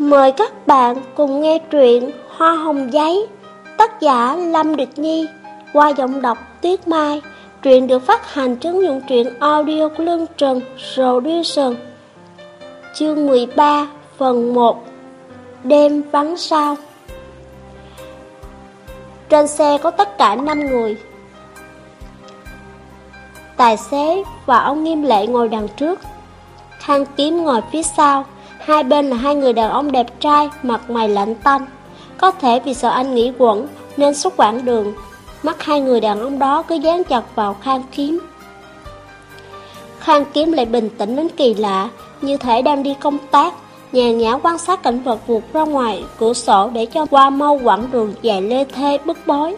Mời các bạn cùng nghe truyện Hoa Hồng Giấy, Tác giả Lâm Địch Nhi, Qua giọng đọc Tuyết Mai. Truyện được phát hành trên dụng truyện audio của Lương Trần Production. Chương 13 phần 1 Đêm vắng sao. Trên xe có tất cả 5 người. Tài xế và ông Nghiêm Lệ ngồi đằng trước. Khang Kiếm ngồi phía sau. Hai bên là hai người đàn ông đẹp trai, mặt mày lạnh tanh. Có thể vì sợ anh nghĩ quẩn nên suốt quãng đường, mắt hai người đàn ông đó cứ dán chặt vào khang kiếm. Khang kiếm lại bình tĩnh đến kỳ lạ, như thể đang đi công tác, nhàn nhã quan sát cảnh vật vụt ra ngoài cửa sổ để cho qua mau quãng đường dài lê thê bức bối.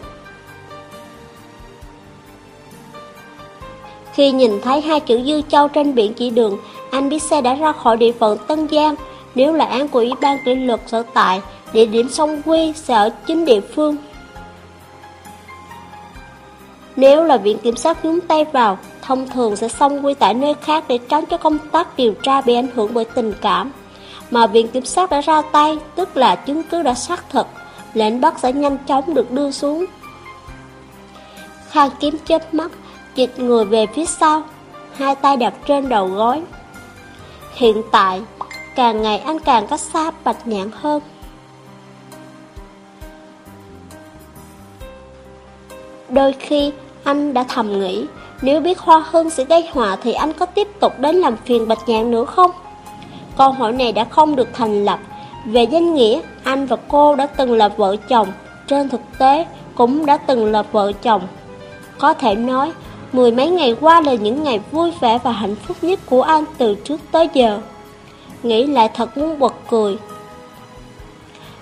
Khi nhìn thấy hai chữ Dư Châu trên biển chỉ đường, anh biết xe đã ra khỏi địa phận Tân Giang. Nếu là án của Ủy ban kỷ luật sở tại, địa điểm song quy sẽ ở chính địa phương. Nếu là viện kiểm sát nhúng tay vào, thông thường sẽ song quy tại nơi khác để tránh cho công tác điều tra bị ảnh hưởng bởi tình cảm. Mà viện kiểm sát đã ra tay, tức là chứng cứ đã xác thực, lệnh bắt sẽ nhanh chóng được đưa xuống. Khang kiếm chớp mắt, dịch người về phía sau, hai tay đặt trên đầu gối. Hiện tại, càng ngày anh càng cách xa bạch nhạn hơn. Đôi khi, anh đã thầm nghĩ, nếu biết Hoa hương sẽ gây họa thì anh có tiếp tục đến làm phiền bạch nhạn nữa không? Câu hỏi này đã không được thành lập. Về danh nghĩa, anh và cô đã từng là vợ chồng, trên thực tế cũng đã từng là vợ chồng. Có thể nói, Mười mấy ngày qua là những ngày vui vẻ và hạnh phúc nhất của anh từ trước tới giờ. Nghĩ lại thật muốn bật cười.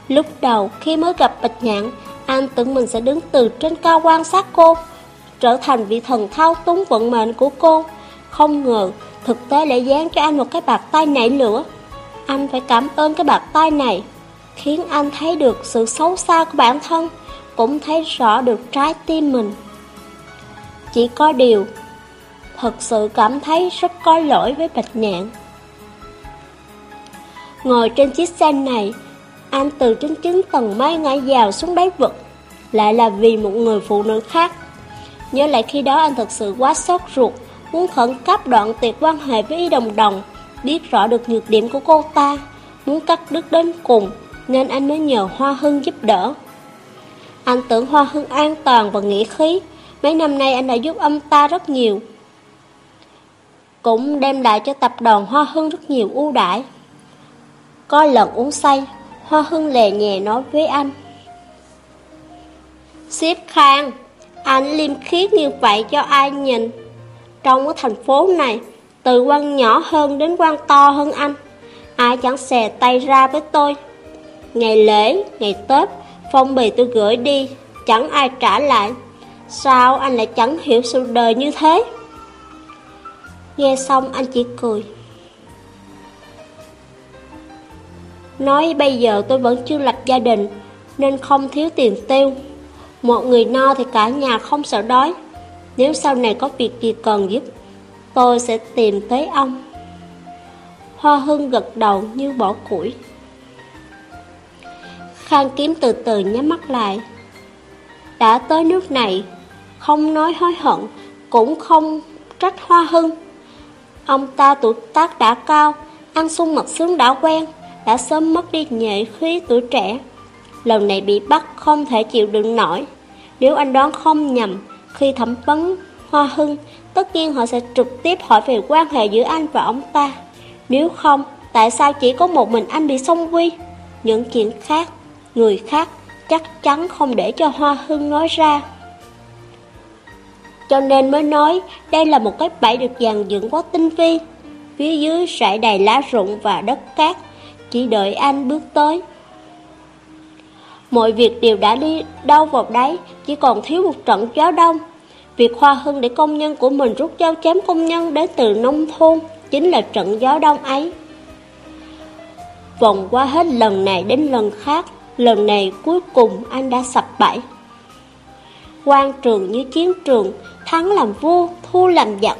Lúc đầu khi mới gặp Bạch Nhạn, anh tưởng mình sẽ đứng từ trên cao quan sát cô, trở thành vị thần thao túng vận mệnh của cô. Không ngờ, thực tế lại dán cho anh một cái bạc tay nảy lửa. Anh phải cảm ơn cái bạc tay này, khiến anh thấy được sự xấu xa của bản thân, cũng thấy rõ được trái tim mình. Chỉ có điều, thật sự cảm thấy rất có lỗi với Bạch Nhạn. Ngồi trên chiếc xe này, anh từ trên chín tầng mây ngã vào xuống đáy vực, lại là vì một người phụ nữ khác. Nhớ lại khi đó anh thật sự quá sốt ruột, muốn khẩn cấp đoạn tuyệt quan hệ với Y Đồng Đồng, biết rõ được nhược điểm của cô ta, muốn cắt đứt đến cùng, nên anh mới nhờ Hoa Hưng giúp đỡ. Anh tưởng Hoa Hưng an toàn và nghĩa khí, Mấy năm nay anh đã giúp ông ta rất nhiều Cũng đem lại cho tập đoàn Hoa Hưng rất nhiều ưu đãi. Có lần uống say Hoa Hưng lè nhẹ nói với anh Xếp khang Anh liêm khiết như vậy cho ai nhìn? Trong cái thành phố này Từ quan nhỏ hơn đến quan to hơn anh. Ai chẳng xè tay ra với tôi. Ngày lễ, ngày Tết Phong bì tôi gửi đi Chẳng ai trả lại. Sao anh lại chẳng hiểu sự đời như thế? Nghe xong anh chỉ cười. Nói bây giờ tôi vẫn chưa lập gia đình, nên không thiếu tiền tiêu. Một người no thì cả nhà không sợ đói. Nếu sau này có việc gì cần giúp, tôi sẽ tìm tới ông. Hoa Hưng gật đầu như bỏ củi. Khang Kiếm từ từ nhắm mắt lại. Đã tới nước này, không nói hối hận, cũng không trách hoa hưng. Ông ta tuổi tác đã cao, ăn sung mật sướng đã quen, đã sớm mất đi nhệ khí tuổi trẻ. Lần này bị bắt không thể chịu đựng nổi. Nếu anh đoán không nhầm, khi thẩm vấn Hoa Hưng, tất nhiên họ sẽ trực tiếp hỏi về quan hệ giữa anh và ông ta. Nếu không, tại sao chỉ có một mình anh bị xông quy? Những chuyện khác, người khác chắc chắn không để cho Hoa Hưng nói ra. Cho nên mới nói đây là một cái bẫy được dàn dựng quá tinh vi. Phía dưới sải đầy lá rụng và đất cát, chỉ đợi anh bước tới. Mọi việc đều đã đi đâu vào đấy, chỉ còn thiếu một trận gió đông. Việc Hoa Hưng để công nhân của mình rút dao chém công nhân đến từ nông thôn chính là trận gió đông ấy. Vòng qua hết lần này đến lần khác, lần này cuối cùng anh đã sập bẫy quan trường như chiến trường, Thắng làm vua, thua làm giặc.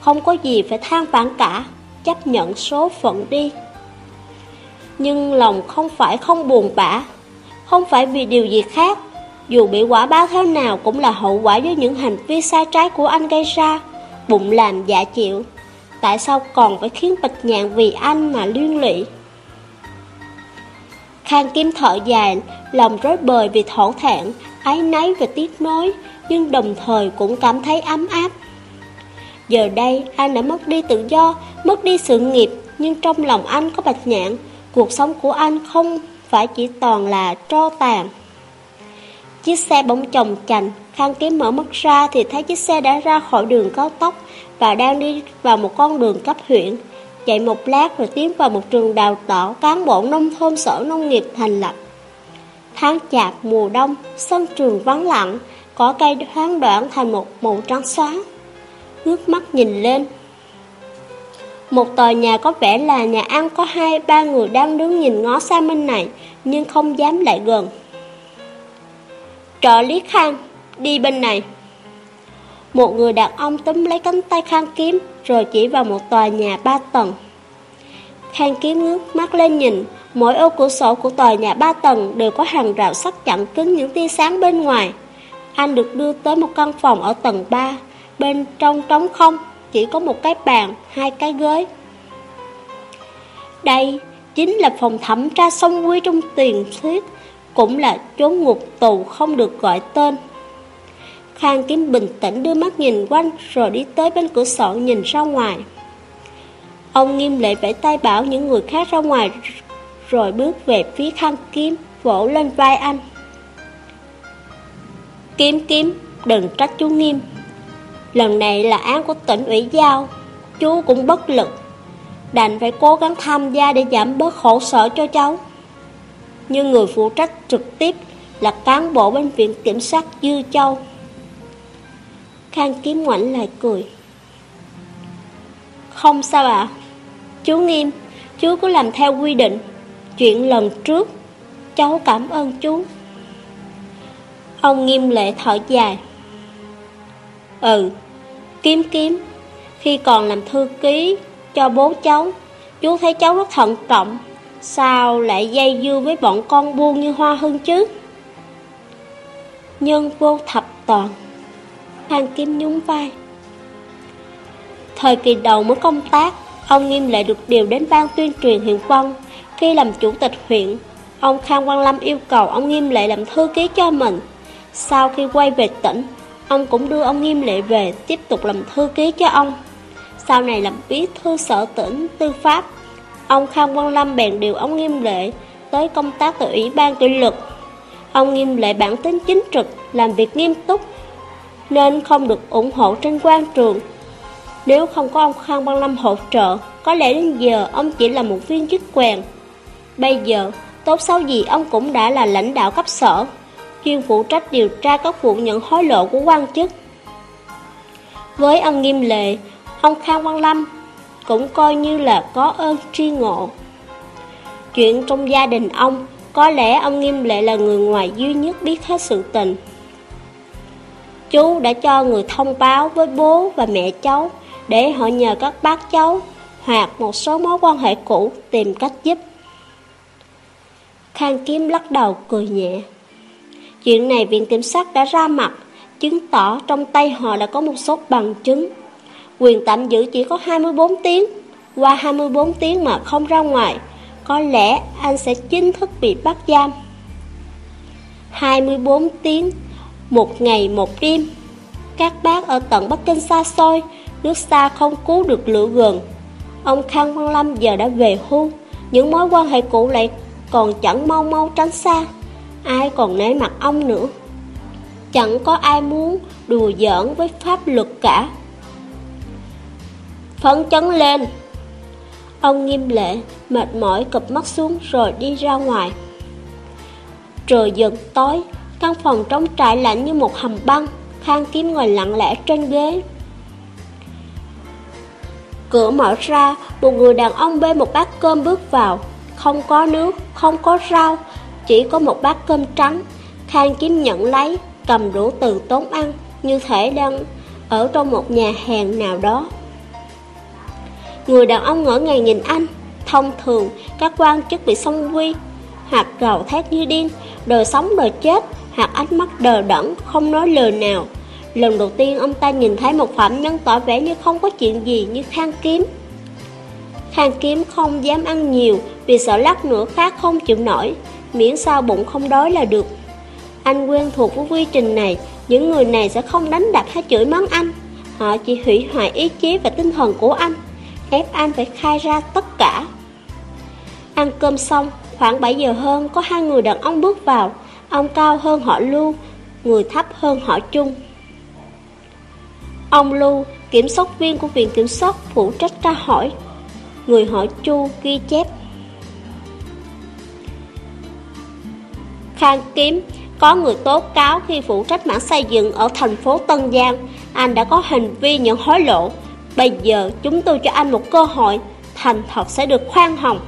Không có gì phải than vãn cả Chấp nhận số phận đi. Nhưng lòng không phải không buồn bã Không phải vì điều gì khác. Dù bị quả báo thế nào cũng là hậu quả với những hành vi sai trái của anh gây ra Bụng làm dạ chịu. Tại sao còn phải khiến Bạch Nhạn vì anh mà liên lụy? Khang Kim thở dài, lòng rối bời vì thổ thẹn, ái náy và tiếc nối, nhưng đồng thời cũng cảm thấy ấm áp. Giờ đây, anh đã mất đi tự do, mất đi sự nghiệp, nhưng trong lòng anh có bạch nhạn, cuộc sống của anh không phải chỉ toàn là tro tàn. Chiếc xe bỗng chồng chành, Khang Kiếm mở mắt ra thì thấy chiếc xe đã ra khỏi đường cao tốc và đang đi vào một con đường cấp huyện. Chạy một lát rồi tiến vào một trường đào tạo cán bộ nông thôn sở nông nghiệp thành lập. Tháng chạp mùa đông, sân trường vắng lặng, có cây thoáng đoạn thành một màu trắng xóa. Ngước mắt nhìn lên. Một tòa nhà có vẻ là nhà ăn có hai ba người đang đứng nhìn ngó xa bên này, nhưng không dám lại gần. Trợ lý Khang, đi bên này. Một người đàn ông túm lấy cánh tay Khang Kiếm rồi chỉ vào một tòa nhà ba tầng. Khang Kiếm ngước mắt lên nhìn, mỗi ô cửa sổ của tòa nhà ba tầng đều có hàng rào sắt chặn kín những tia sáng bên ngoài. Anh được đưa tới một căn phòng ở tầng 3, bên trong trống không, chỉ có một cái bàn, hai cái ghế. Đây chính là phòng thẩm tra sông quy trong tiền thuyết, cũng là chốn ngục tù không được gọi tên. Khang Kiếm bình tĩnh đưa mắt nhìn quanh rồi đi tới bên cửa sổ nhìn ra ngoài. Ông nghiêm lệ vẫy tay bảo những người khác ra ngoài rồi bước về phía Khang Kiếm vỗ lên vai anh. Kiếm kiếm, đừng trách chú nghiêm. Lần này là án của tỉnh ủy giao, chú cũng bất lực. Đành phải cố gắng tham gia để giảm bớt khổ sở cho cháu. Nhưng người phụ trách trực tiếp là cán bộ bên viện kiểm sát Dư Châu. Khang kiếm ngoảnh lại cười. Không sao ạ. À? Chú Nghiêm, chú cứ làm theo quy định. Chuyện lần trước, cháu cảm ơn chú. Ông Nghiêm lệ thở dài. Ừ, kiếm kiếm. Khi còn làm thư ký cho bố cháu, chú thấy cháu rất thận trọng. Sao lại dây dưa với bọn con buôn như Hoa hơn chứ? Nhân vô thập toàn Hàng Kim nhún vai Thời kỳ đầu mới công tác Ông Nghiêm lệ được điều đến ban tuyên truyền hiệu quân khi làm chủ tịch huyện Ông Khang Quang Lâm yêu cầu ông Nghiêm Lệ làm thư ký cho mình. Sau khi quay về tỉnh Ông cũng đưa ông Nghiêm Lệ về Tiếp tục làm thư ký cho ông. Sau này làm bí thư sở tỉnh tư pháp Ông Khang Quang Lâm bèn điều ông Nghiêm Lệ Tới công tác tại Ủy ban kỷ luật Ông Nghiêm Lệ bản tính chính trực Làm việc nghiêm túc Nên không được ủng hộ trên quan trường. Nếu không có ông Khang Quang Lâm hỗ trợ, có lẽ đến giờ ông chỉ là một viên chức quèn. Bây giờ, tốt xấu gì ông cũng đã là lãnh đạo cấp sở, chuyên phụ trách điều tra các vụ nhận hối lộ của quan chức. Với ông Nghiêm Lệ, ông Khang Văn Lâm cũng coi như là có ơn tri ngộ. Chuyện trong gia đình ông, có lẽ ông Nghiêm Lệ là người ngoài duy nhất biết hết sự tình. Chú đã cho người thông báo với bố và mẹ cháu để họ nhờ các bác cháu hoặc một số mối quan hệ cũ tìm cách giúp. Khang Kiếm lắc đầu cười nhẹ. Chuyện này viện kiểm sát đã ra mặt, chứng tỏ trong tay họ đã có một số bằng chứng. Quyền tạm giữ chỉ có 24 tiếng, qua 24 tiếng mà không ra ngoài, có lẽ anh sẽ chính thức bị bắt giam. 24 tiếng, một ngày một đêm. Các bác ở tận Bắc Kinh xa xôi nước xa không cứu được lửa gần. Ông Khang Văn Lâm giờ đã về hưu, những mối quan hệ cũ lại còn chẳng mau mau tránh xa. Ai còn nể mặt ông nữa? Chẳng có ai muốn đùa giỡn với pháp luật cả. Phấn chấn lên! Ông nghiêm lệ, mệt mỏi cụp mắt xuống rồi đi ra ngoài. Trời dần tối, căn phòng trống trải lạnh như một hầm băng, Khang Kiếm ngồi lặng lẽ trên ghế, Cửa mở ra, một người đàn ông bê một bát cơm bước vào. Không có nước, không có rau, chỉ có một bát cơm trắng. Khang kiếm nhận lấy, cầm đũa từ tốn ăn, như thể đang ở trong một nhà hàng nào đó. Người đàn ông ngỡ ngàng nhìn anh, Thông thường, các quan chức bị xông quy, hoặc gào thét như điên, đời sống đời chết, hoặc ánh mắt đờ đẫn, không nói lời nào. Lần đầu tiên ông ta nhìn thấy một phạm nhân tỏ vẻ như không có chuyện gì như khang kiếm. Khang kiếm không dám ăn nhiều vì sợ lát nữa khác không chịu nổi, miễn sao bụng không đói là được. Anh quen thuộc với quy trình này, những người này sẽ không đánh đập hay chửi mắng anh. Họ chỉ hủy hoại ý chí và tinh thần của anh, ép anh phải khai ra tất cả. Ăn cơm xong, khoảng 7 giờ hơn có hai người đàn ông bước vào, ông cao hơn họ Lưu, người thấp hơn họ Trung. Ông Lưu, kiểm soát viên của viện kiểm soát phụ trách tra hỏi. Người họ Chu ghi chép. Khang Kiếm, có người tố cáo khi phụ trách mảng xây dựng ở thành phố Tân Giang, anh đã có hành vi nhận hối lộ. Bây giờ chúng tôi cho anh một cơ hội, thành thật sẽ được khoan hồng.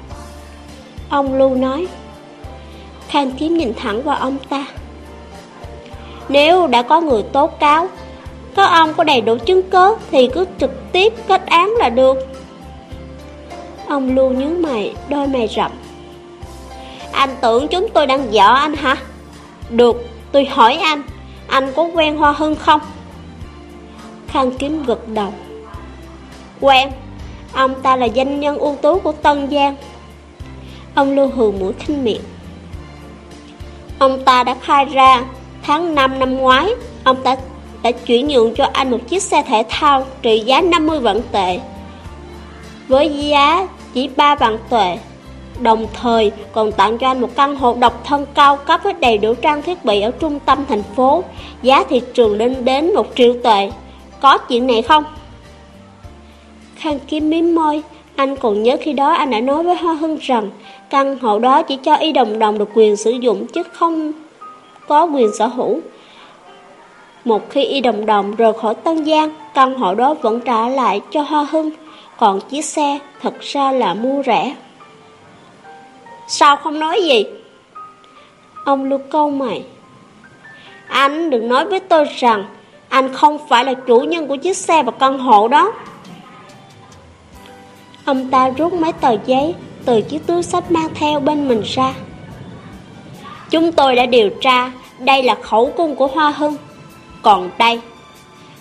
Ông Lưu nói. Khang Kiếm nhìn thẳng vào ông ta. Nếu đã có người tố cáo, các ông có đầy đủ chứng cứ thì cứ trực tiếp kết án là được. Ông Lưu nhớ mày, đôi mày rậm. Anh tưởng chúng tôi đang dọa anh hả? Được, tôi hỏi anh, anh có quen Hoa Hưng không? Khang Kiếm gật đầu. Quen, ông ta là danh nhân ưu tú của Tân Giang. Ông Lưu hừ mũi khinh miệng. Ông ta đã khai ra, tháng 5 năm ngoái, ông ta đã chuyển nhượng cho anh một chiếc xe thể thao trị giá 50 vạn tệ. Với giá chỉ 3 vạn tệ, đồng thời còn tặng cho anh một căn hộ độc thân cao cấp với đầy đủ trang thiết bị ở trung tâm thành phố, giá thị trường lên đến 1 triệu tệ. Có chuyện này không? Khang Kim miếm môi, anh còn nhớ khi đó anh đã nói với Hoa Hưng rằng căn hộ đó chỉ cho y đồng đồng được quyền sử dụng chứ không có quyền sở hữu. Một khi y đồng đồng rời khỏi Tân Giang, căn hộ đó vẫn trả lại cho Hoa Hưng, còn chiếc xe thật ra là mua rẻ. Sao không nói gì? Ông lưu câu mày. Anh đừng nói với tôi rằng anh không phải là chủ nhân của chiếc xe và căn hộ đó. Ông ta rút mấy tờ giấy từ chiếc túi sách mang theo bên mình ra. Chúng tôi đã điều tra, đây là khẩu cung của Hoa Hưng. Còn đây,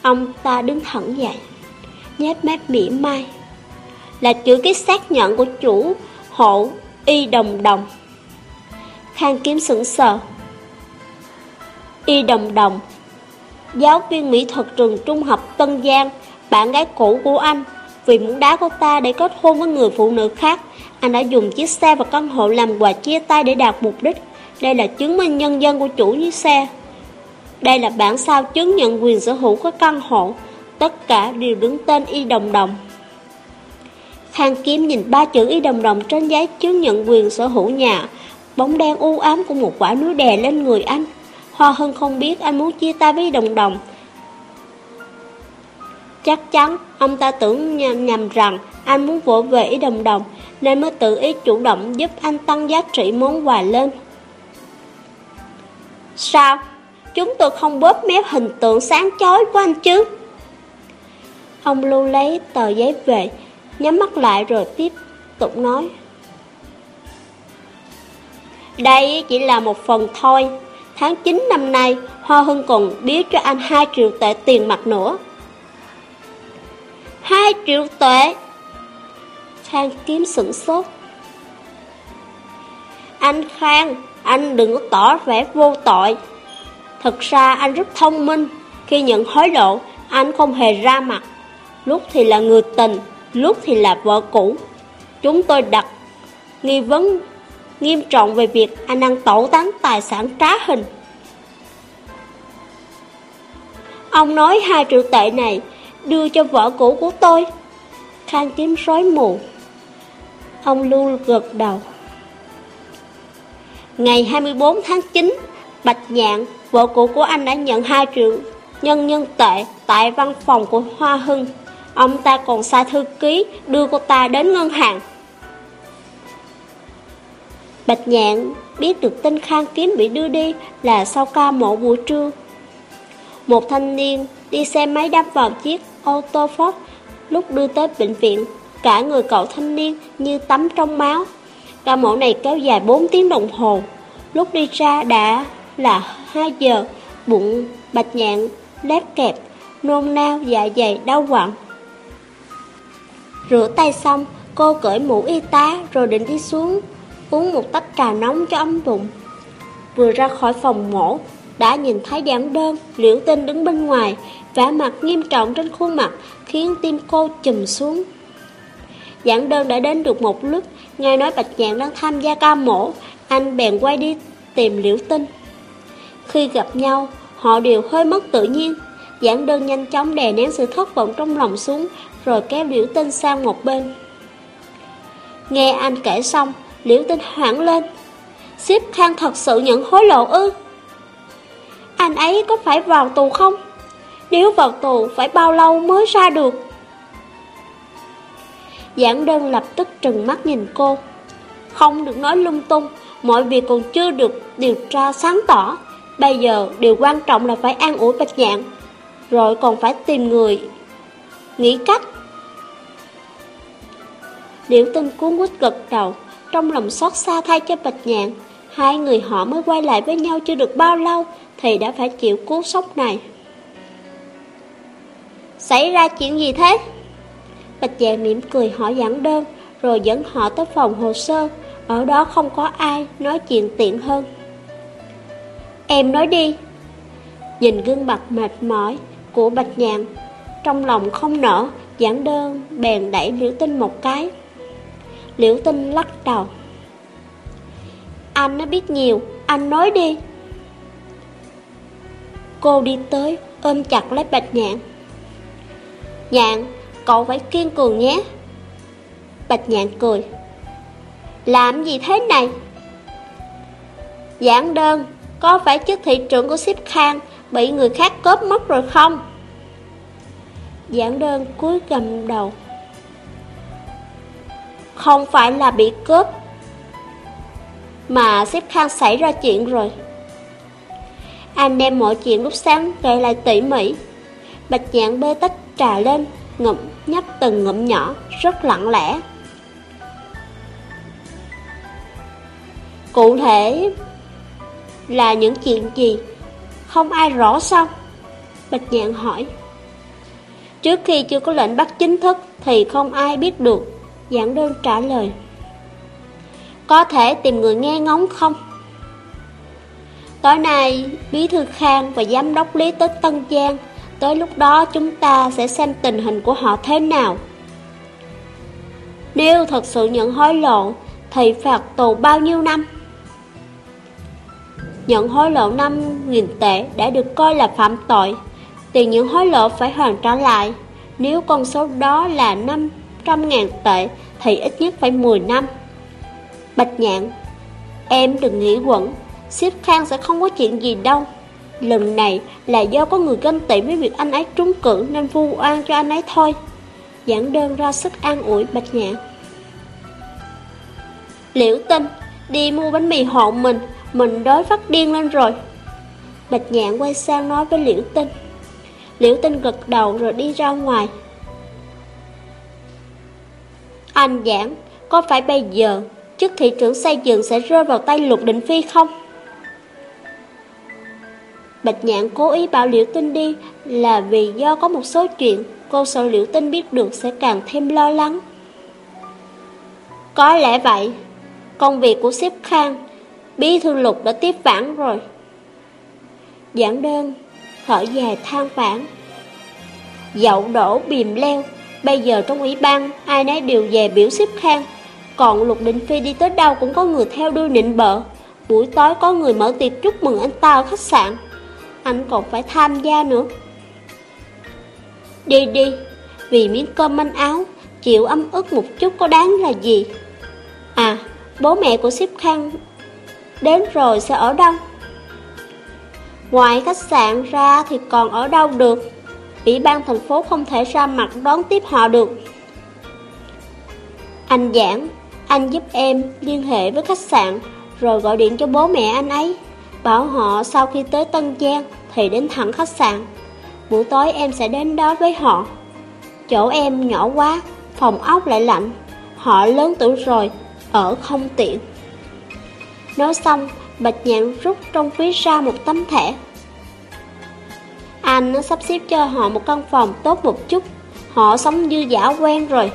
ông ta đứng thẳng dậy, nhét mép mỉa mai, là chữ ký xác nhận của chủ hộ y đồng đồng. Khang kiếm sững sờ. Y đồng đồng, giáo viên mỹ thuật trường trung học Tân Giang, bạn gái cũ của anh, vì muốn đá cô ta để kết hôn với người phụ nữ khác, anh đã dùng chiếc xe và căn hộ làm quà chia tay để đạt mục đích. Đây là chứng minh nhân dân của chủ chiếc xe. Đây là bản sao chứng nhận quyền sở hữu của căn hộ. Tất cả đều đứng tên y đồng đồng. Hàng Kiếm nhìn ba chữ y đồng đồng trên giấy chứng nhận quyền sở hữu nhà. Bóng đen u ám của một quả núi đè lên người anh. Hoa Hân không biết anh muốn chia tay với đồng đồng. Chắc chắn ông ta tưởng nhầm, nhầm rằng anh muốn vỗ về ý đồng đồng Nên mới tự ý chủ động giúp anh tăng giá trị món quà lên Sao? Chúng tôi không bóp méo hình tượng sáng chói của anh chứ Ông Lưu lấy tờ giấy về Nhắm mắt lại rồi tiếp tục nói. Đây chỉ là một phần thôi. Tháng 9 năm nay, Hoa Hưng còn biếu cho anh 2 triệu tệ tiền mặt nữa. 2 triệu tệ? Khang kiếm sửng sốt. Anh Khang, Anh đừng có tỏ vẻ vô tội. Thật ra anh rất thông minh. Khi nhận hối lộ, Anh không hề ra mặt. Lúc thì là người tình. Lúc thì là vợ cũ Chúng tôi đặt nghi vấn nghiêm trọng về việc anh đang tẩu tán tài sản trá hình. Ông nói hai triệu tệ này đưa cho vợ cũ của tôi. Khang kiếm rối mù. Ông Lưu gật đầu. Ngày 24 tháng 9, Bạch Nhạn, vợ cũ của anh đã nhận 2 triệu nhân nhân tệ tại văn phòng của Hoa Hưng. Ông ta còn sai thư ký đưa cô ta đến ngân hàng. Bạch Nhạn biết được tin Khang Kiếm bị đưa đi là sau ca mộ buổi trưa. Một thanh niên đi xe máy đâm vào chiếc ô tô Ford lúc đưa tới bệnh viện Cả người cậu thanh niên như tắm trong máu. Ca mổ này kéo dài 4 tiếng đồng hồ. Lúc đi ra đã là 2 giờ, bụng bạch nhạn lép kẹp, nôn nao dạ dày đau quặn. Rửa tay xong, cô cởi mũ y tá rồi định đi xuống, uống một tách trà nóng cho ấm bụng. Vừa ra khỏi phòng mổ, đã nhìn thấy giảng đơn, liễu tinh đứng bên ngoài, vẻ mặt nghiêm trọng trên khuôn mặt, khiến tim cô chùm xuống. Giảng đơn đã đến được một lúc, nghe nói Bạch Nhạn đang tham gia ca mổ, anh bèn quay đi tìm liễu tinh. Khi gặp nhau, họ đều hơi mất tự nhiên. Giảng đơn nhanh chóng đè nén sự thất vọng trong lòng xuống, rồi kéo liễu tinh sang một bên. Nghe anh kể xong, liễu tinh hoảng lên. Xếp khang thật sự nhận hối lộ ư? Anh ấy có phải vào tù không? Nếu vào tù phải bao lâu mới ra được? Giảng đơn lập tức trừng mắt nhìn cô. Không được nói lung tung, mọi việc còn chưa được điều tra sáng tỏ. Bây giờ điều quan trọng là phải an ủi Bạch Nhạn, rồi còn phải tìm người nghĩ cách. Liễu tinh cuốn quýt gật đầu, trong lòng xót xa thay cho Bạch Nhạn. Hai người họ mới quay lại với nhau chưa được bao lâu thì đã phải chịu cú sốc này. Xảy ra chuyện gì thế? Bạch Dạ mỉm cười hỏi giảng đơn, rồi dẫn họ tới phòng hồ sơ. Ở đó không có ai, nói chuyện tiện hơn. Em nói đi. Nhìn gương mặt mệt mỏi của Bạch Nhạn, trong lòng không nở, giảng đơn bèn đẩy Liễu Tinh một cái. Liễu Tinh lắc đầu. Anh nó biết nhiều, anh nói đi. Cô đi tới, ôm chặt lấy Bạch Nhạn. Nhạn, cậu phải kiên cường nhé. Bạch Nhạn cười. Làm gì thế này? Giảng đơn, có phải chức thị trưởng của ship Khang bị người khác cướp mất rồi không? Giảng đơn cúi gầm đầu. Không phải là bị cướp, mà xếp Khang xảy ra chuyện rồi. Anh đem mọi chuyện lúc sáng kể lại tỉ mỉ. Bạch nhạn bê tách trà lên, ngụm nhấp từng ngụm nhỏ, rất lặng lẽ. Cụ thể là những chuyện gì? Không ai rõ sao? Bạch nhạn hỏi. Trước khi chưa có lệnh bắt chính thức thì không ai biết được. Giảng đơn trả lời. Có thể tìm người nghe ngóng không? Tối nay, Bí Thư Khang và Giám đốc Lý tới Tân Giang. Tới lúc đó chúng ta sẽ xem tình hình của họ thế nào. Nếu thật sự nhận hối lộ, thì phạt tù bao nhiêu năm? Nhận hối lộ 5.000 tệ đã được coi là phạm tội. Tiền nhận hối lộ phải hoàn trả lại. Nếu con số đó là 100.000 tệ thì ít nhất phải 10 năm. Bạch nhạn, em đừng nghĩ quẩn, Xếp Khang sẽ không có chuyện gì đâu. Lần này là do có người ganh tị với việc anh ấy trúng cử nên vu oan cho anh ấy thôi. Giảng đơn ra sức an ủi Bạch Nhạn. Liễu tinh, đi mua bánh mì hộ mình, mình đói phát điên lên rồi. Bạch Nhạn quay sang nói với Liễu tinh. Liễu tinh gật đầu rồi đi ra ngoài. Anh giảng, có phải bây giờ chức thị trưởng xây dựng sẽ rơi vào tay Lục Định Phi không? Bạch Nhạn cố ý bảo Liễu Tinh đi là vì do có một số chuyện cô sợ Liễu Tinh biết được sẽ càng thêm lo lắng. Có lẽ vậy, công việc của sếp Khang, bí thư lục đã tiếp vãn rồi. Giảng đơn, thở dài than vãn. Dậu đổ bìm leo, bây giờ trong ủy ban ai nấy đều về biểu xếp Khang, còn Lục Định Phi đi tới đâu cũng có người theo đuôi nịnh bợ. Buổi tối có người mở tiệc chúc mừng anh ta ở khách sạn anh còn phải tham gia nữa. Đi đi, vì miếng cơm manh áo, chịu âm ức một chút có đáng là gì? À, bố mẹ của xếp khang đến rồi sẽ ở đâu? Ngoài khách sạn ra thì còn ở đâu được? Ủy ban thành phố không thể ra mặt đón tiếp họ được. Anh giảng, anh giúp em liên hệ với khách sạn rồi gọi điện cho bố mẹ anh ấy. Bảo họ sau khi tới Tân Giang thì đến thẳng khách sạn. Buổi tối em sẽ đến đó với họ. Chỗ em nhỏ quá, phòng ốc lại lạnh, họ lớn tuổi rồi, ở không tiện. Nói xong, Bạch Nhạn rút trong ví ra một tấm thẻ. Anh nó sắp xếp cho họ một căn phòng tốt một chút, họ sống dư giả quen rồi.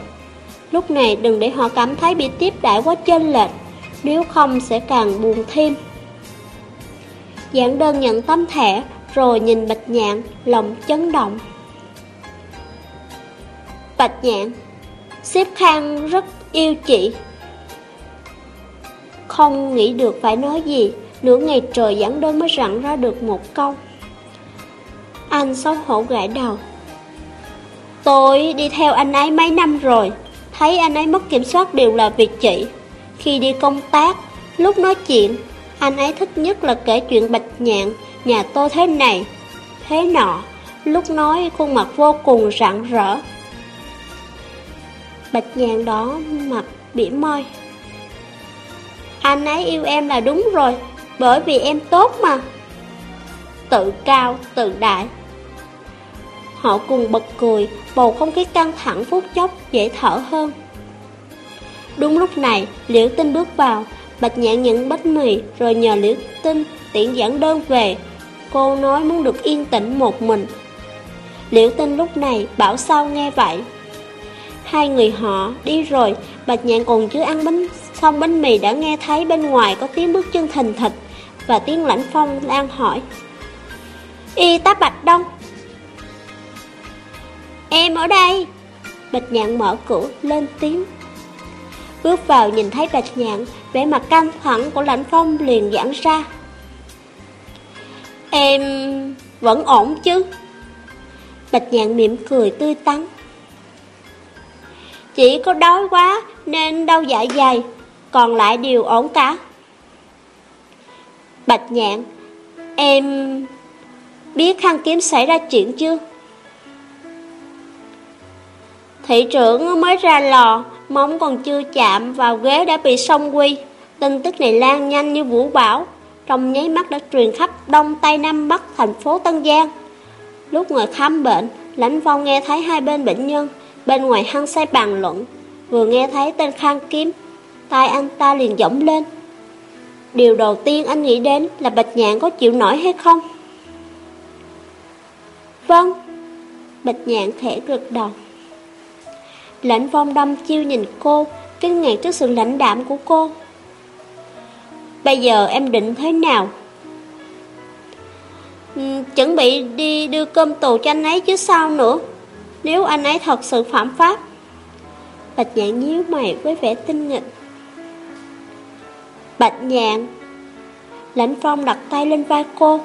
Lúc này đừng để họ cảm thấy bị tiếp đại quá chênh lệch, nếu không sẽ càng buồn thêm. Giảng đơn nhận tấm thẻ, rồi nhìn Bạch Nhạn, lòng chấn động. Bạch Nhạn, xếp Khang rất yêu chị. Không nghĩ được phải nói gì, nửa ngày trời giảng đơn mới rặn ra được một câu. Anh xấu hổ gãi đầu. Tôi đi theo anh ấy mấy năm rồi, thấy anh ấy mất kiểm soát đều là việc chị. Khi đi công tác, lúc nói chuyện, anh ấy thích nhất là kể chuyện bạch nhạn, nhà tôi thế này, thế nọ. Lúc nói khuôn mặt vô cùng rạng rỡ. Bạch nhạn đó mặt bỉa môi. Anh ấy yêu em là đúng rồi, bởi vì em tốt mà. Tự cao, tự đại. Họ cùng bật cười, bầu không khí căng thẳng phút chốc dễ thở hơn. Đúng lúc này, Liễu Tinh bước vào, Bạch Nhạn nhận bánh mì rồi nhờ Liễu Tinh tiện giảng đơn về. Cô nói muốn được yên tĩnh một mình. Liễu Tinh lúc này bảo sao nghe vậy. Hai người họ đi rồi, Bạch Nhạn còn chưa ăn bánh xong bánh mì đã nghe thấy bên ngoài có tiếng bước chân thình thịch và tiếng lãnh phong đang hỏi. Y tá Bạch Đông Em ở đây. Bạch Nhạn mở cửa, lên tiếng. Bước vào nhìn thấy Bạch Nhạn, vẻ mặt căng thẳng của lãnh phong liền giãn ra. Em vẫn ổn chứ? Bạch Nhạn mỉm cười tươi tắn. Chỉ có đói quá nên đau dạ dày, Còn lại đều ổn cả. Bạch Nhạn, Em biết khăn kiếm xảy ra chuyện chưa? Thị trưởng mới ra lò, móng còn chưa chạm vào ghế đã bị song quy. Tin tức này lan nhanh như vũ bão, trong nháy mắt đã truyền khắp Đông Tây Nam Bắc thành phố Tân Giang. Lúc ngồi khám bệnh, lãnh phong nghe thấy hai bên bệnh nhân, bên ngoài hăng say bàn luận, vừa nghe thấy tên Khang Kiếm, tai anh ta liền giọng lên. Điều đầu tiên anh nghĩ đến là Bạch Nhạn có chịu nổi hay không? Vâng, Bạch Nhạn khẽ gật đầu. Lãnh phong đâm chiêu nhìn cô, kinh ngạc trước sự lãnh đạm của cô. Bây giờ em định thế nào? Ừ, chuẩn bị đi đưa cơm tù cho anh ấy chứ sao nữa? Nếu anh ấy thật sự phạm pháp. Bạch nhạn nhíu mày với vẻ tinh nghịch Bạch nhạn. Lãnh phong đặt tay lên vai cô.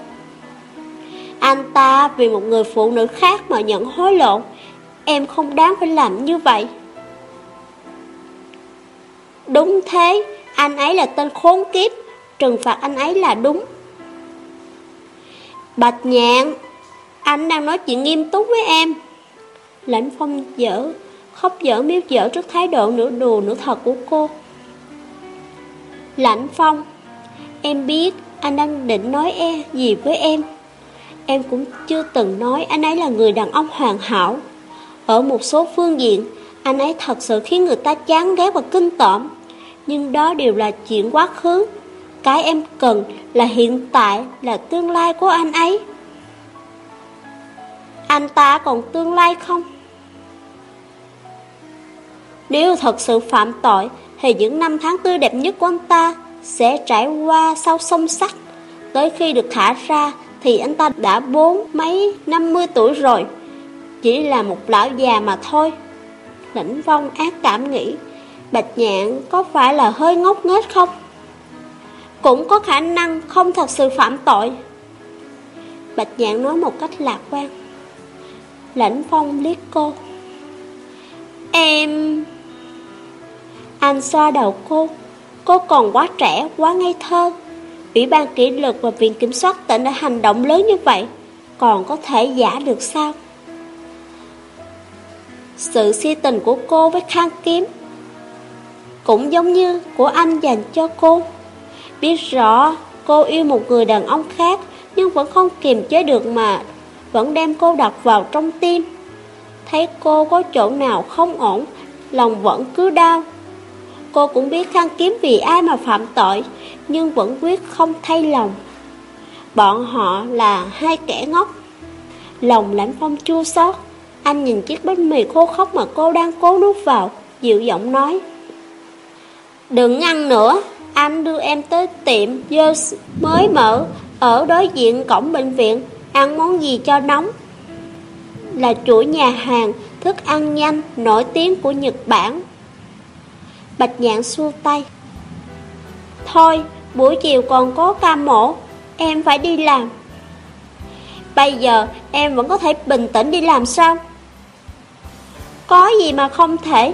Anh ta vì một người phụ nữ khác mà nhận hối lộ. Em không đáng phải làm như vậy. Đúng thế, Anh ấy là tên khốn kiếp, Trừng phạt anh ấy là đúng. Bạch nhạn, Anh đang nói chuyện nghiêm túc với em. Lãnh phong dở, Khóc dở miếu dở trước thái độ nửa đùa nửa thật của cô. Lãnh phong, Em biết anh đang định nói e gì với em. Em cũng chưa từng nói anh ấy là người đàn ông hoàn hảo ở một số phương diện, anh ấy thật sự khiến người ta chán ghét và kinh tởm. Nhưng đó đều là chuyện quá khứ. Cái em cần là hiện tại, là tương lai của anh ấy. Anh ta còn tương lai không? Nếu thật sự phạm tội, thì những năm tháng tươi đẹp nhất của anh ta sẽ trải qua sau sông sắt. Tới khi được thả ra, thì anh ta đã bốn mấy năm mươi tuổi rồi. Chỉ là một lão già mà thôi. Lĩnh vong ác cảm nghĩ Bạch nhạn có phải là hơi ngốc nghếch không? Cũng có khả năng không thật sự phạm tội. Bạch nhạn nói một cách lạc quan. Lãnh phong liếc cô. Em... Anh xoa đầu cô. Cô còn quá trẻ, quá ngây thơ. Ủy ban kỷ luật và viện kiểm soát tỉnh đã hành động lớn như vậy Còn có thể giả được sao? Sự si tình của cô với Khang Kiếm Cũng giống như của anh dành cho cô Biết rõ cô yêu một người đàn ông khác Nhưng vẫn không kiềm chế được mà Vẫn đem cô đặt vào trong tim Thấy cô có chỗ nào không ổn lòng vẫn cứ đau. Cô cũng biết Khang kiếm vì ai mà phạm tội, nhưng vẫn quyết không thay lòng. Bọn họ là hai kẻ ngốc. Lòng lãnh phong chua xót, anh nhìn chiếc bánh mì khô khóc mà cô đang cố nuốt vào, dịu giọng nói. Đừng ăn nữa, anh đưa em tới tiệm Dơ mới mở ở đối diện cổng bệnh viện, ăn món gì cho nóng. Là chuỗi nhà hàng, thức ăn nhanh, nổi tiếng của Nhật Bản. Bạch nhạn xua tay. Thôi, buổi chiều còn có ca mổ, em phải đi làm. Bây giờ em vẫn có thể bình tĩnh đi làm sao? Có gì mà không thể?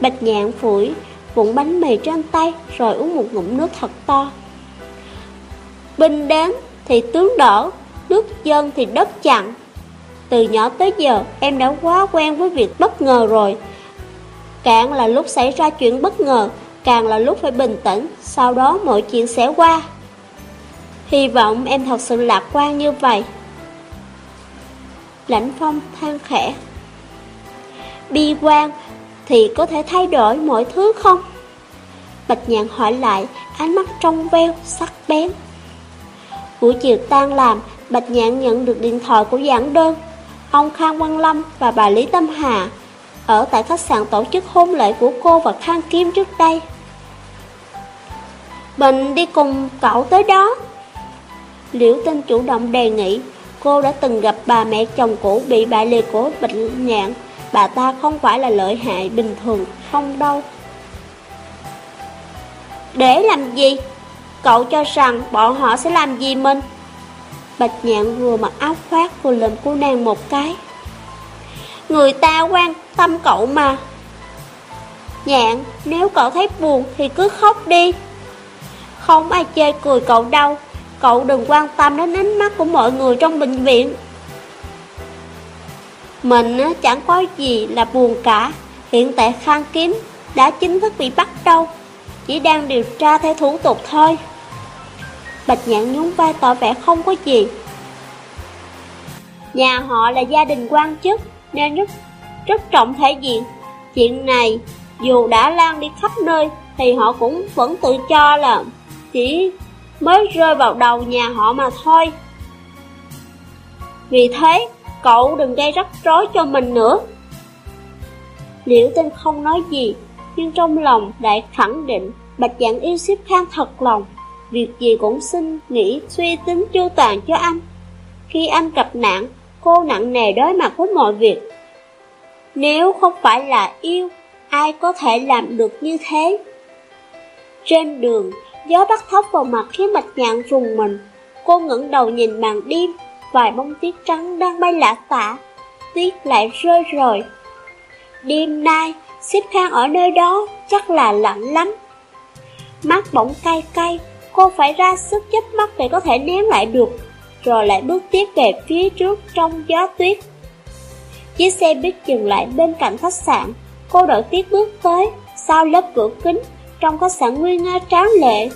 Bạch nhạn phủi vụn bánh mì trên tay rồi uống một ngụm nước thật to. Binh đến thì tướng đỡ, nước dân thì đất chặn. Từ nhỏ tới giờ em đã quá quen với việc bất ngờ rồi. Càng là lúc xảy ra chuyện bất ngờ, càng là lúc phải bình tĩnh, sau đó mọi chuyện sẽ qua. Hy vọng em thật sự lạc quan như vậy. Lãnh phong than khẽ. Bi quan thì có thể thay đổi mọi thứ không? Bạch nhạn hỏi lại, ánh mắt trong veo, sắc bén. Buổi chiều tan làm, Bạch nhạn nhận được điện thoại của giảng đơn. Ông Khang Văn Lâm và bà Lý Tâm Hà ở tại khách sạn tổ chức hôn lễ của cô và Khang Kim trước đây. Mình đi cùng cậu tới đó. Liễu Tinh chủ động đề nghị, cô đã từng gặp bà mẹ chồng cũ bị bại liệt của Bạch Nhạn bà ta không phải là lợi hại bình thường không đâu. Để làm gì? Cậu cho rằng bọn họ sẽ làm gì mình? Bạch nhạn vừa mặc áo khoác vừa lượm cô nàng một cái. Người ta quan tâm cậu mà. Nhạn, nếu cậu thấy buồn thì cứ khóc đi. Không ai chê cười cậu đâu, cậu đừng quan tâm đến ánh mắt của mọi người trong bệnh viện. Mình chẳng có gì là buồn cả. Hiện tại Khang Kiếm đã chính thức bị bắt đâu Chỉ đang điều tra theo thủ tục thôi. Bạch nhạn nhún vai tỏ vẻ không có gì. Nhà họ là gia đình quan chức Nên rất, rất trọng thể diện. Chuyện này dù đã lan đi khắp nơi Thì họ cũng vẫn tự cho là Chỉ mới rơi vào đầu nhà họ mà thôi. Vì thế Cậu đừng gây rắc rối cho mình nữa. Liễu tinh không nói gì, Nhưng trong lòng đại khẳng định Bạch dạng yêu xếp khang thật lòng. Việc gì cũng xin nghĩ suy tính chu toàn cho anh. Khi anh gặp nạn, Cô nặng nề đối mặt với mọi việc. Nếu không phải là yêu, Ai có thể làm được như thế? Trên đường, Gió bắt thốc vào mặt khiến bạch nhạn rùng mình. Cô ngẩng đầu nhìn màn đêm vài bông tuyết trắng đang bay lả tả, tuyết lại rơi rồi. Đêm nay, xếp khang ở nơi đó chắc là lạnh lắm. Mắt bỗng cay cay, cô phải ra sức chớp mắt để có thể ném lại được, rồi lại bước tiếp về phía trước trong gió tuyết. Chiếc xe buýt dừng lại bên cạnh khách sạn, cô đợi tuyết bước tới, sau lớp cửa kính, trong khách sạn nguy nga tráng lệ.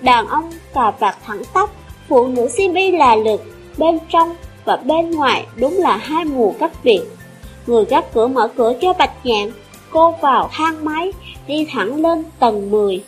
Đàn ông cà vạt thẳng tóc, Phụ nữ CP là lực, bên trong và bên ngoài đúng là hai mùa cách biệt. Người gác cửa mở cửa cho Bạch Nhạn, cô vào thang máy, đi thẳng lên tầng 10.